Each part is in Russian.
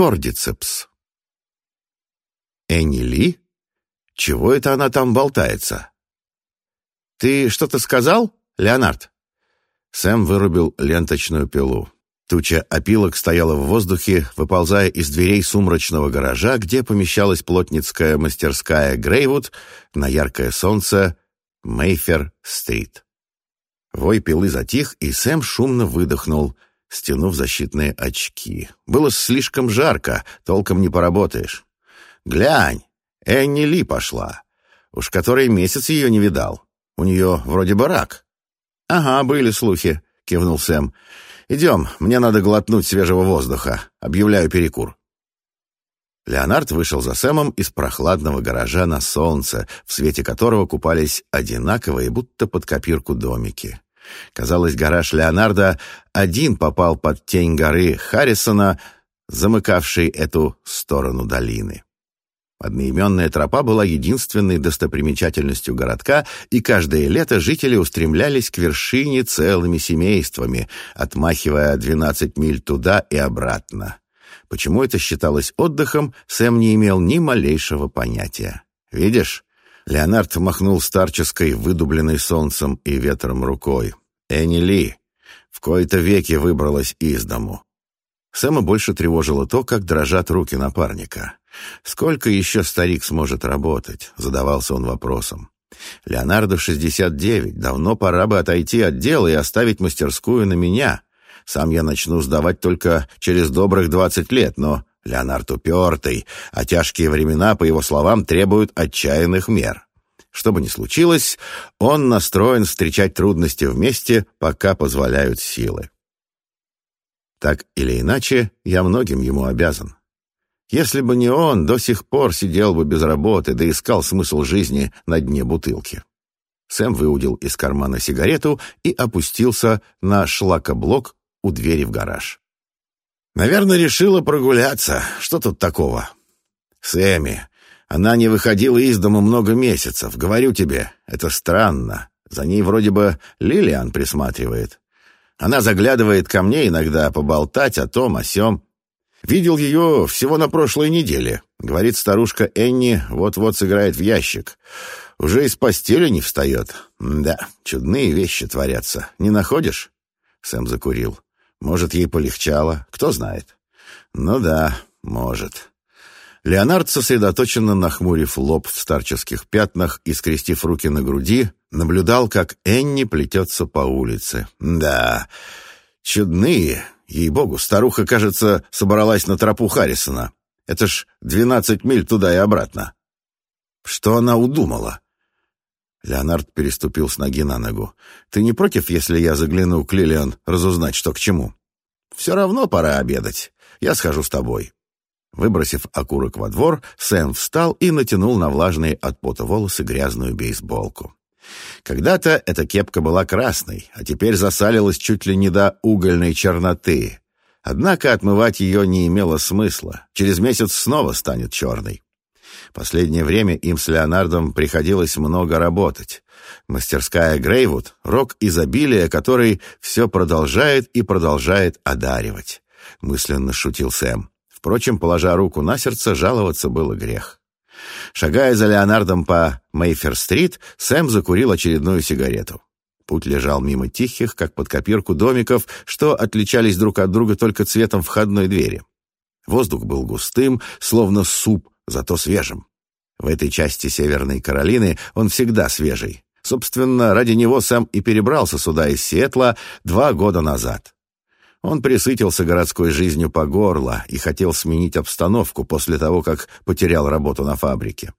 кордицепс. Энни? Чего это она там болтается? Ты что-то сказал, Леонард? Сэм вырубил ленточную пилу. Туча опилок стояла в воздухе, выползая из дверей сумрачного гаража, где помещалась плотницкая мастерская Грейвуд на яркое солнце Мейфер-стрит. Вой пилы затих, и Сэм шумно выдохнул, стянув защитные очки. Было слишком жарко, толком не поработаешь. «Глянь, Энни Ли пошла. Уж который месяц ее не видал. У нее вроде бы рак». «Ага, были слухи», — кивнул Сэм. «Идем, мне надо глотнуть свежего воздуха. Объявляю перекур». Леонард вышел за Сэмом из прохладного гаража на солнце, в свете которого купались одинаковые, будто под копирку домики. Казалось, гараж Леонарда один попал под тень горы Харрисона, замыкавшей эту сторону долины. Одноименная тропа была единственной достопримечательностью городка, и каждое лето жители устремлялись к вершине целыми семействами, отмахивая 12 миль туда и обратно. Почему это считалось отдыхом, Сэм не имел ни малейшего понятия. «Видишь?» Леонард махнул старческой, выдубленной солнцем и ветром рукой. «Энни Ли в кои-то веки выбралась из дому». Сэма больше тревожило то, как дрожат руки напарника. «Сколько еще старик сможет работать?» — задавался он вопросом. «Леонардо 69. Давно пора бы отойти от дела и оставить мастерскую на меня. Сам я начну сдавать только через добрых двадцать лет, но Леонард упертый, а тяжкие времена, по его словам, требуют отчаянных мер. Что бы ни случилось, он настроен встречать трудности вместе, пока позволяют силы. Так или иначе, я многим ему обязан. Если бы не он, до сих пор сидел бы без работы, да искал смысл жизни на дне бутылки. Сэм выудил из кармана сигарету и опустился на шлакоблок у двери в гараж. «Наверное, решила прогуляться. Что тут такого?» «Сэмми, она не выходила из дома много месяцев. Говорю тебе, это странно. За ней вроде бы Лилиан присматривает. Она заглядывает ко мне иногда поболтать о том, о сём. Видел ее всего на прошлой неделе. Говорит старушка Энни, вот-вот сыграет в ящик. Уже из постели не встает. Да, чудные вещи творятся. Не находишь? Сэм закурил. Может, ей полегчало, кто знает. Ну да, может. Леонард, сосредоточенно нахмурив лоб в старческих пятнах и скрестив руки на груди, наблюдал, как Энни плетется по улице. Да, чудные, Ей-богу, старуха, кажется, собралась на тропу Харрисона. Это ж двенадцать миль туда и обратно. Что она удумала? Леонард переступил с ноги на ногу. «Ты не против, если я загляну к Лилиан разузнать, что к чему?» «Все равно пора обедать. Я схожу с тобой». Выбросив окурок во двор, Сэм встал и натянул на влажные от пота волосы грязную бейсболку. Когда-то эта кепка была красной, а теперь засалилась чуть ли не до угольной черноты. Однако отмывать ее не имело смысла. Через месяц снова станет черной. Последнее время им с Леонардом приходилось много работать. Мастерская Грейвуд — рок изобилия, который все продолжает и продолжает одаривать. Мысленно шутил Сэм. Впрочем, положа руку на сердце, жаловаться было грех. Шагая за Леонардом по Мейфер-стрит, Сэм закурил очередную сигарету. Путь лежал мимо тихих, как под копирку, домиков, что отличались друг от друга только цветом входной двери. Воздух был густым, словно суп, зато свежим. В этой части Северной Каролины он всегда свежий. Собственно, ради него Сэм и перебрался сюда из Сиэтла два года назад. Он присытился городской жизнью по горло и хотел сменить обстановку после того, как потерял работу на фабрике.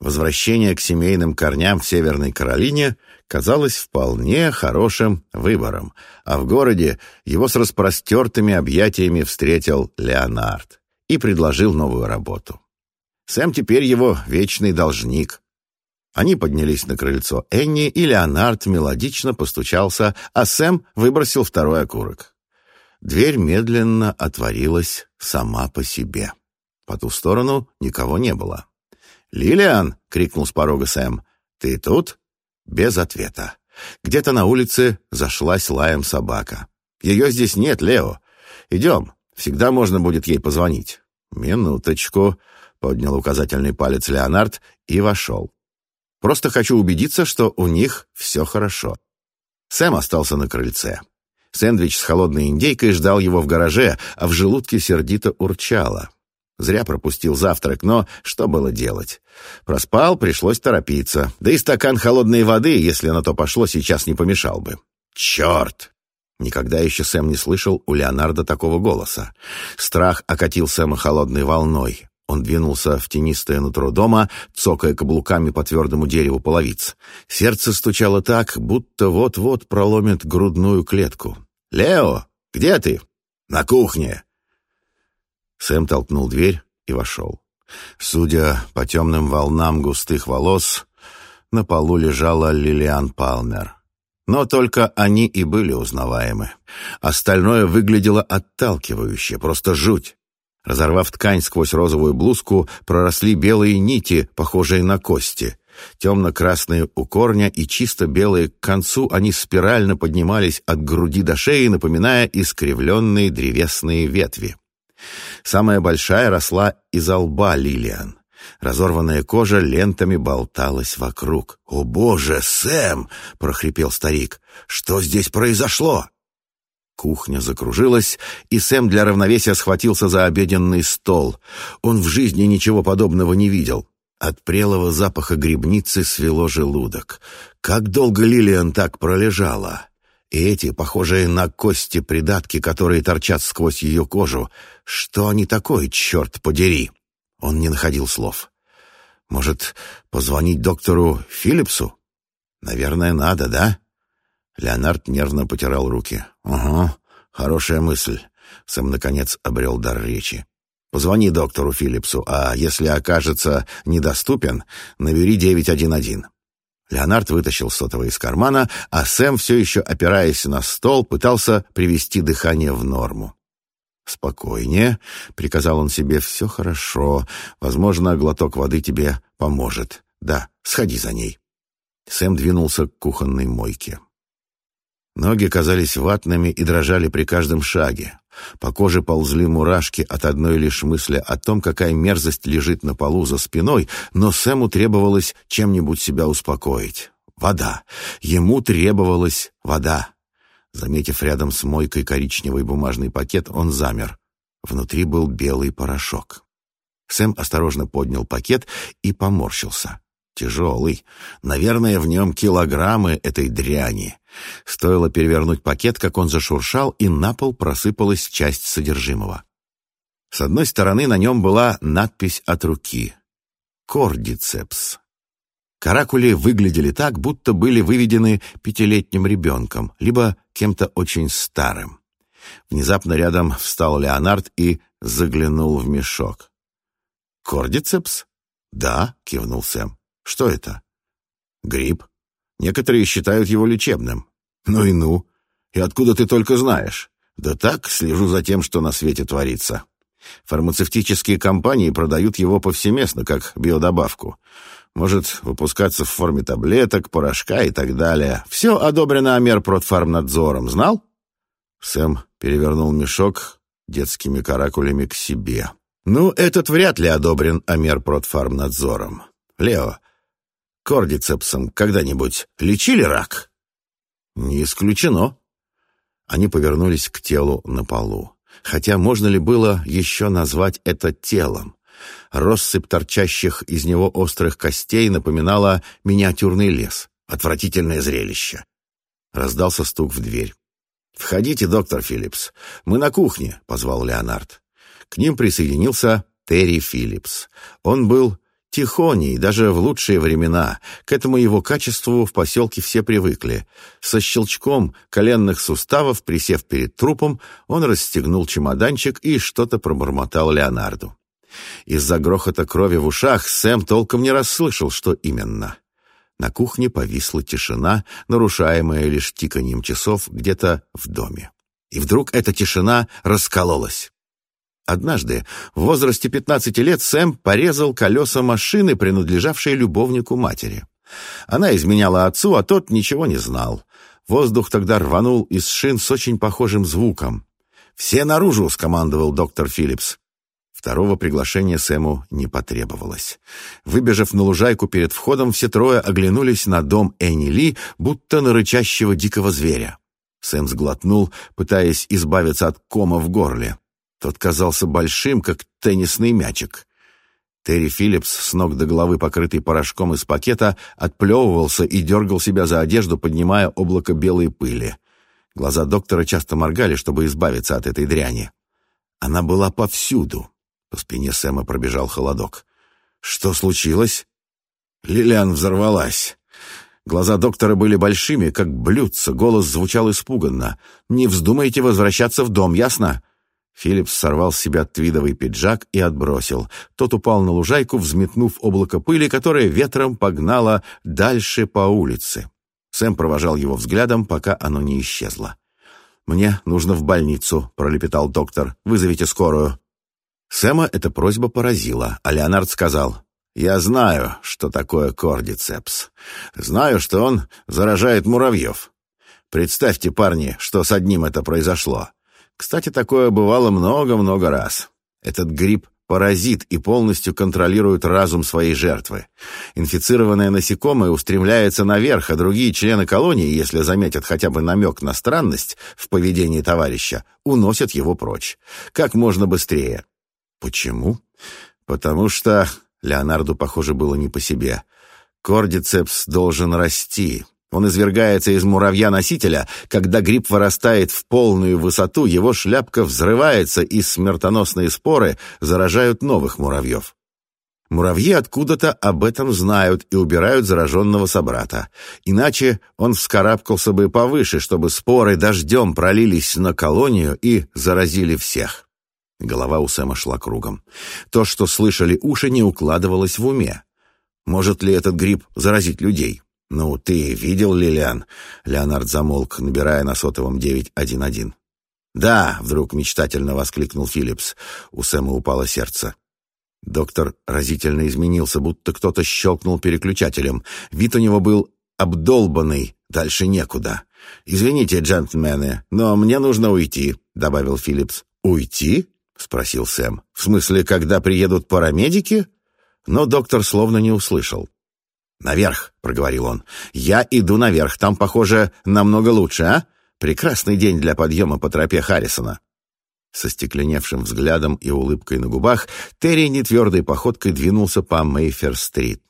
Возвращение к семейным корням в Северной Каролине казалось вполне хорошим выбором, а в городе его с распростертыми объятиями встретил Леонард и предложил новую работу. Сэм теперь его вечный должник. Они поднялись на крыльцо Энни, и Леонард мелодично постучался, а Сэм выбросил второй окурок. Дверь медленно отворилась сама по себе. По ту сторону никого не было. «Лилиан!» — крикнул с порога Сэм. «Ты тут?» Без ответа. Где-то на улице зашлась лаем собака. «Ее здесь нет, Лео. Идем. Всегда можно будет ей позвонить». «Минуточку», — поднял указательный палец Леонард и вошел. «Просто хочу убедиться, что у них все хорошо». Сэм остался на крыльце. Сэндвич с холодной индейкой ждал его в гараже, а в желудке сердито урчало. Зря пропустил завтрак, но что было делать? Проспал, пришлось торопиться. Да и стакан холодной воды, если на то пошло, сейчас не помешал бы. Черт! Никогда еще Сэм не слышал у Леонардо такого голоса. Страх окатил Сэма холодной волной. Он двинулся в тенистое нутро дома, цокая каблуками по твердому дереву половиц. Сердце стучало так, будто вот-вот проломит грудную клетку. «Лео, где ты?» «На кухне». Сэм толкнул дверь и вошел. Судя по темным волнам густых волос, на полу лежала Лилиан Палмер. Но только они и были узнаваемы. Остальное выглядело отталкивающе, просто жуть. Разорвав ткань сквозь розовую блузку, проросли белые нити, похожие на кости. Темно-красные у корня и чисто белые к концу, они спирально поднимались от груди до шеи, напоминая искривленные древесные ветви. Самая большая росла из лба Лилиан. Разорванная кожа лентами болталась вокруг. «О, боже, Сэм!» — прохрипел старик. «Что здесь произошло?» Кухня закружилась, и Сэм для равновесия схватился за обеденный стол. Он в жизни ничего подобного не видел. От прелого запаха грибницы свело желудок. Как долго Лилиан так пролежала? И эти, похожие на кости придатки, которые торчат сквозь ее кожу, что они такое, черт подери? Он не находил слов. Может, позвонить доктору Филлипсу? Наверное, надо, да? Леонард нервно потирал руки. «Угу, хорошая мысль». Сэм, наконец, обрел дар речи. «Позвони доктору Филлипсу, а если окажется недоступен, набери 911». Леонард вытащил сотовый из кармана, а Сэм, все еще опираясь на стол, пытался привести дыхание в норму. «Спокойнее», — приказал он себе, — «все хорошо. Возможно, глоток воды тебе поможет. Да, сходи за ней». Сэм двинулся к кухонной мойке. Ноги казались ватными и дрожали при каждом шаге. По коже ползли мурашки от одной лишь мысли о том, какая мерзость лежит на полу за спиной, но Сэму требовалось чем-нибудь себя успокоить. Вода. Ему требовалась вода. Заметив рядом с мойкой коричневый бумажный пакет, он замер. Внутри был белый порошок. Сэм осторожно поднял пакет и поморщился. Тяжелый. Наверное, в нем килограммы этой дряни. Стоило перевернуть пакет, как он зашуршал, и на пол просыпалась часть содержимого. С одной стороны на нем была надпись от руки «Кордицепс». Каракули выглядели так, будто были выведены пятилетним ребенком, либо кем-то очень старым. Внезапно рядом встал Леонард и заглянул в мешок. «Кордицепс?» «Да», — кивнул Сэм. «Что это?» «Гриб. Некоторые считают его лечебным. Ну и ну. И откуда ты только знаешь? Да так, слежу за тем, что на свете творится. Фармацевтические компании продают его повсеместно, как биодобавку. Может выпускаться в форме таблеток, порошка и так далее. Все одобрено Амерпродфармнадзором. Знал? Сэм перевернул мешок детскими каракулями к себе. Ну, этот вряд ли одобрен Амерпродфармнадзором. Лео, кордицепсом когда-нибудь лечили рак? Не исключено. Они повернулись к телу на полу. Хотя можно ли было еще назвать это телом? Россыпь торчащих из него острых костей напоминала миниатюрный лес. Отвратительное зрелище. Раздался стук в дверь. «Входите, доктор Филлипс. Мы на кухне», — позвал Леонард. К ним присоединился Терри Филлипс. Он был Тихоней, даже в лучшие времена. К этому его качеству в поселке все привыкли. Со щелчком коленных суставов, присев перед трупом, он расстегнул чемоданчик и что-то пробормотал Леонарду. Из-за грохота крови в ушах Сэм толком не расслышал, что именно. На кухне повисла тишина, нарушаемая лишь тиканьем часов где-то в доме. И вдруг эта тишина раскололась. Однажды, в возрасте 15 лет, Сэм порезал колеса машины, принадлежавшей любовнику матери. Она изменяла отцу, а тот ничего не знал. Воздух тогда рванул из шин с очень похожим звуком. «Все наружу!» — скомандовал доктор Филлипс. Второго приглашения Сэму не потребовалось. Выбежав на лужайку перед входом, все трое оглянулись на дом Энни Ли, будто на рычащего дикого зверя. Сэм сглотнул, пытаясь избавиться от кома в горле. Тот казался большим, как теннисный мячик. Терри Филлипс, с ног до головы покрытый порошком из пакета, отплевывался и дергал себя за одежду, поднимая облако белой пыли. Глаза доктора часто моргали, чтобы избавиться от этой дряни. Она была повсюду. По спине Сэма пробежал холодок. «Что случилось?» Лилиан взорвалась. Глаза доктора были большими, как блюдца, голос звучал испуганно. «Не вздумайте возвращаться в дом, ясно?» Филипп сорвал с себя твидовый пиджак и отбросил. Тот упал на лужайку, взметнув облако пыли, которое ветром погнало дальше по улице. Сэм провожал его взглядом, пока оно не исчезло. «Мне нужно в больницу», — пролепетал доктор. «Вызовите скорую». Сэма эта просьба поразила, а Леонард сказал, «Я знаю, что такое кордицепс. Знаю, что он заражает муравьев. Представьте, парни, что с одним это произошло. Кстати, такое бывало много-много раз. Этот гриб – паразит и полностью контролирует разум своей жертвы. Инфицированное насекомое устремляется наверх, а другие члены колонии, если заметят хотя бы намек на странность в поведении товарища, уносят его прочь. Как можно быстрее. Почему? Потому что... Леонарду, похоже, было не по себе. Кордицепс должен расти, он извергается из муравья-носителя. Когда гриб вырастает в полную высоту, его шляпка взрывается, и смертоносные споры заражают новых муравьев. Муравьи откуда-то об этом знают и убирают зараженного собрата. Иначе он вскарабкался бы повыше, чтобы споры дождем пролились на колонию и заразили всех. Голова у Сэма шла кругом. То, что слышали уши, не укладывалось в уме. Может ли этот гриб заразить людей? «Ну, ты видел, Лилиан?» Леонард замолк, набирая на сотовом 911. «Да!» — вдруг мечтательно воскликнул Филлипс. У Сэма упало сердце. Доктор разительно изменился, будто кто-то щелкнул переключателем. Вид у него был обдолбанный, дальше некуда. «Извините, джентльмены, но мне нужно уйти», — добавил Филлипс. «Уйти?» — спросил Сэм. «В смысле, когда приедут парамедики?» Но доктор словно не услышал. «Наверх», — проговорил он. «Я иду наверх. Там, похоже, намного лучше, а? Прекрасный день для подъема по тропе Харрисона». Со стекленевшим взглядом и улыбкой на губах Терри нетвердой походкой двинулся по Мейфер-стрит.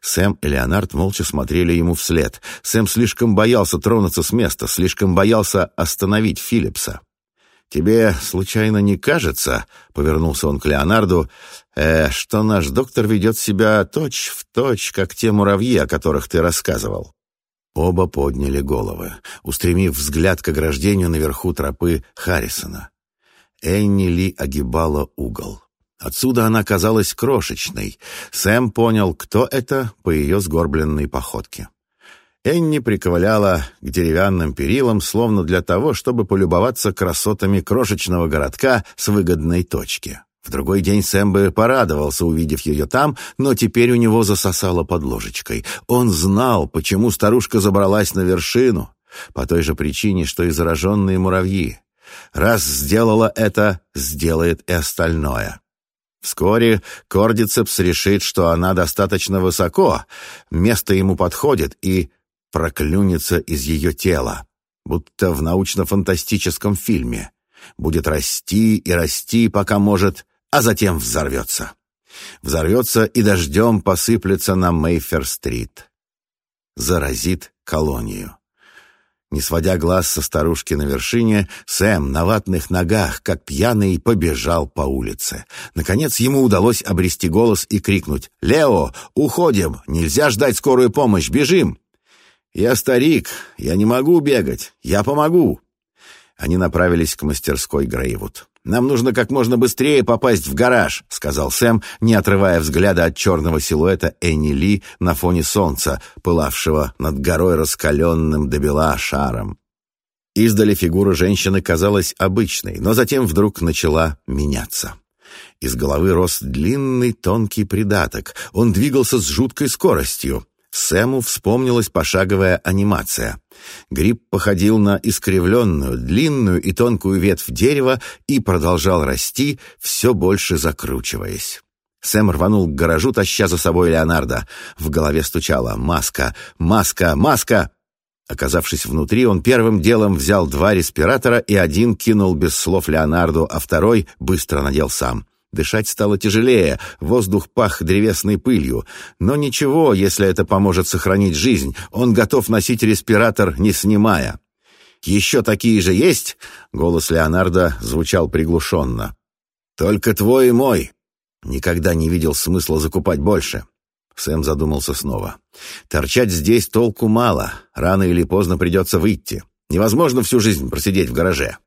Сэм и Леонард молча смотрели ему вслед. Сэм слишком боялся тронуться с места, слишком боялся остановить Филлипса. «Тебе, случайно, не кажется, — повернулся он к Леонарду, э, — что наш доктор ведет себя точь в точь, как те муравьи, о которых ты рассказывал?» Оба подняли головы, устремив взгляд к ограждению наверху тропы Харрисона. Энни Ли огибала угол. Отсюда она казалась крошечной. Сэм понял, кто это по ее сгорбленной походке. Энни приковыляла к деревянным перилам, словно для того, чтобы полюбоваться красотами крошечного городка с выгодной точки. В другой день Сэм бы порадовался, увидев ее там, но теперь у него засосало под ложечкой. Он знал, почему старушка забралась на вершину, по той же причине, что и зараженные муравьи. Раз сделала это, сделает и остальное. Вскоре Кордицепс решит, что она достаточно высоко, место ему подходит, и проклюнется из ее тела, будто в научно-фантастическом фильме. Будет расти и расти, пока может, а затем взорвется. Взорвется и дождем посыплется на Мейфер-стрит. Заразит колонию. Не сводя глаз со старушки на вершине, Сэм на ватных ногах, как пьяный, побежал по улице. Наконец ему удалось обрести голос и крикнуть «Лео, уходим! Нельзя ждать скорую помощь! Бежим!» «Я старик, я не могу бегать, я помогу!» Они направились к мастерской Грейвуд. «Нам нужно как можно быстрее попасть в гараж», — сказал Сэм, не отрывая взгляда от черного силуэта Энни Ли на фоне солнца, пылавшего над горой раскаленным до бела шаром. Издали фигура женщины казалась обычной, но затем вдруг начала меняться. Из головы рос длинный тонкий придаток. Он двигался с жуткой скоростью. Сэму вспомнилась пошаговая анимация. Гриб походил на искривленную, длинную и тонкую ветвь дерева и продолжал расти, все больше закручиваясь. Сэм рванул к гаражу, таща за собой Леонардо. В голове стучала «Маска! Маска! Маска!» Оказавшись внутри, он первым делом взял два респиратора и один кинул без слов Леонарду, а второй быстро надел сам. Дышать стало тяжелее, воздух пах древесной пылью. Но ничего, если это поможет сохранить жизнь. Он готов носить респиратор, не снимая. «Еще такие же есть?» — голос Леонардо звучал приглушенно. «Только твой и мой. Никогда не видел смысла закупать больше». Сэм задумался снова. «Торчать здесь толку мало. Рано или поздно придется выйти. Невозможно всю жизнь просидеть в гараже.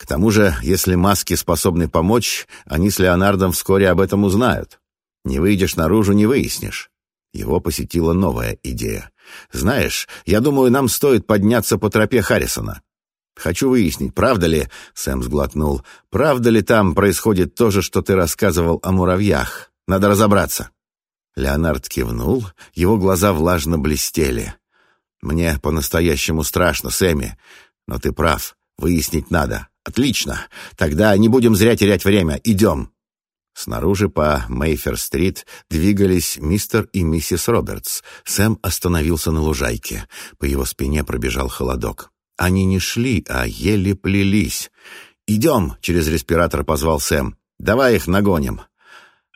К тому же, если маски способны помочь, они с Леонардом вскоре об этом узнают. Не выйдешь наружу, не выяснишь. Его посетила новая идея. «Знаешь, я думаю, нам стоит подняться по тропе Харрисона. Хочу выяснить, правда ли, — Сэм сглотнул, — правда ли там происходит то же, что ты рассказывал о муравьях? Надо разобраться». Леонард кивнул, его глаза влажно блестели. «Мне по-настоящему страшно, Сэмми, но ты прав, выяснить надо. «Отлично. Тогда не будем зря терять время. Идем». Снаружи по Мейфер-стрит двигались мистер и миссис Робертс. Сэм остановился на лужайке. По его спине пробежал холодок. Они не шли, а еле плелись. «Идем!» — через респиратор позвал Сэм. «Давай их нагоним».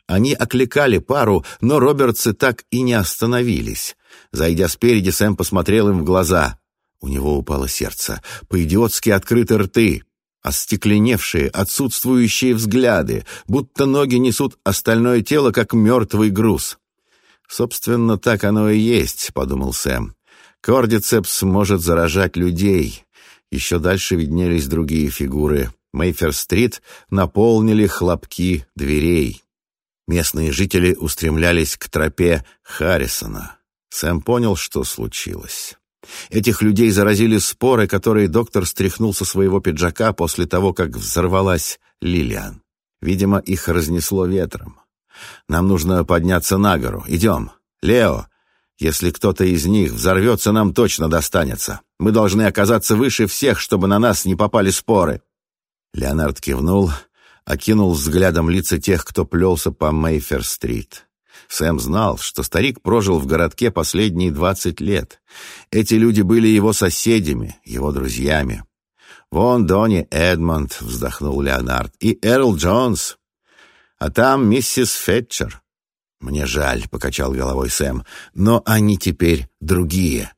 Они окликали пару, но Робертсы так и не остановились. Зайдя спереди, Сэм посмотрел им в глаза. У него упало сердце. По-идиотски открыты рты остекленевшие, отсутствующие взгляды, будто ноги несут остальное тело, как мертвый груз. «Собственно, так оно и есть», — подумал Сэм. «Кордицепс может заражать людей». Еще дальше виднелись другие фигуры. Мейфер-стрит наполнили хлопки дверей. Местные жители устремлялись к тропе Харрисона. Сэм понял, что случилось. Этих людей заразили споры, которые доктор стряхнул со своего пиджака после того, как взорвалась Лилиан. Видимо, их разнесло ветром. Нам нужно подняться на гору. Идем. Лео, если кто-то из них взорвется, нам точно достанется. Мы должны оказаться выше всех, чтобы на нас не попали споры. Леонард кивнул, окинул взглядом лица тех, кто плелся по Мейфер-стрит. Сэм знал, что старик прожил в городке последние двадцать лет. Эти люди были его соседями, его друзьями. «Вон Донни Эдмонд», — вздохнул Леонард, — «и Эрл Джонс. А там миссис Фетчер». «Мне жаль», — покачал головой Сэм, — «но они теперь другие».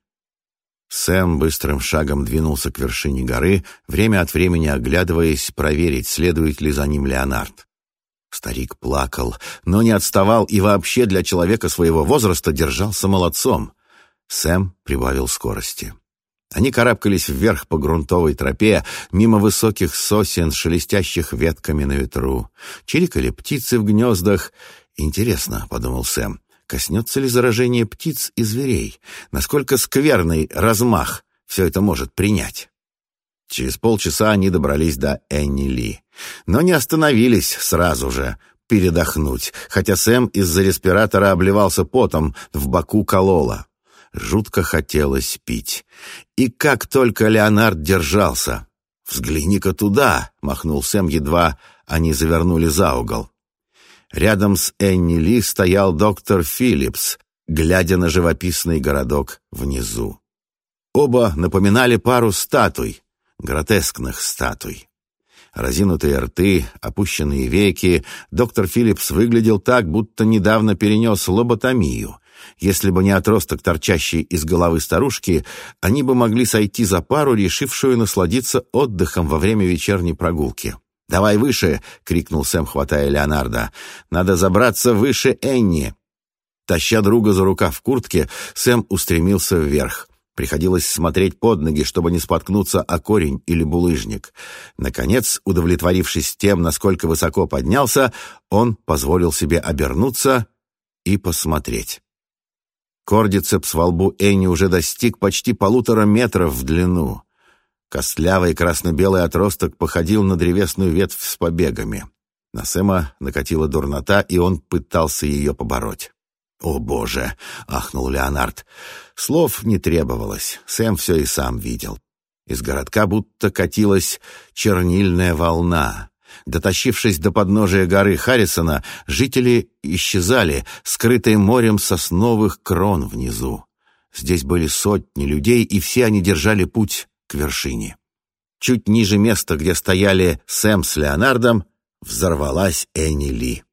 Сэм быстрым шагом двинулся к вершине горы, время от времени оглядываясь, проверить, следует ли за ним Леонард. Старик плакал, но не отставал и вообще для человека своего возраста держался молодцом. Сэм прибавил скорости. Они карабкались вверх по грунтовой тропе, мимо высоких сосен, шелестящих ветками на ветру. Чирикали птицы в гнездах. «Интересно», — подумал Сэм, — «коснется ли заражение птиц и зверей? Насколько скверный размах все это может принять?» Через полчаса они добрались до Энни Ли. Но не остановились сразу же передохнуть, хотя Сэм из-за респиратора обливался потом, в боку колола. Жутко хотелось пить. И как только Леонард держался. «Взгляни-ка туда!» — махнул Сэм, едва они завернули за угол. Рядом с Энни Ли стоял доктор Филлипс, глядя на живописный городок внизу. Оба напоминали пару статуй, гротескных статуй. Разинутые рты, опущенные веки, доктор Филлипс выглядел так, будто недавно перенес лоботомию. Если бы не отросток, торчащий из головы старушки, они бы могли сойти за пару, решившую насладиться отдыхом во время вечерней прогулки. «Давай выше!» — крикнул Сэм, хватая Леонардо. «Надо забраться выше Энни!» Таща друга за рукав в куртке, Сэм устремился вверх. Приходилось смотреть под ноги, чтобы не споткнуться о корень или булыжник. Наконец, удовлетворившись тем, насколько высоко поднялся, он позволил себе обернуться и посмотреть. Кордицепс во лбу Энни уже достиг почти полутора метров в длину. Костлявый красно-белый отросток походил на древесную ветвь с побегами. На Сэма накатила дурнота, и он пытался ее побороть. «О, Боже!» — ахнул Леонард. Слов не требовалось, Сэм все и сам видел. Из городка будто катилась чернильная волна. Дотащившись до подножия горы Харрисона, жители исчезали, скрытые морем сосновых крон внизу. Здесь были сотни людей, и все они держали путь к вершине. Чуть ниже места, где стояли Сэм с Леонардом, взорвалась Энни Ли.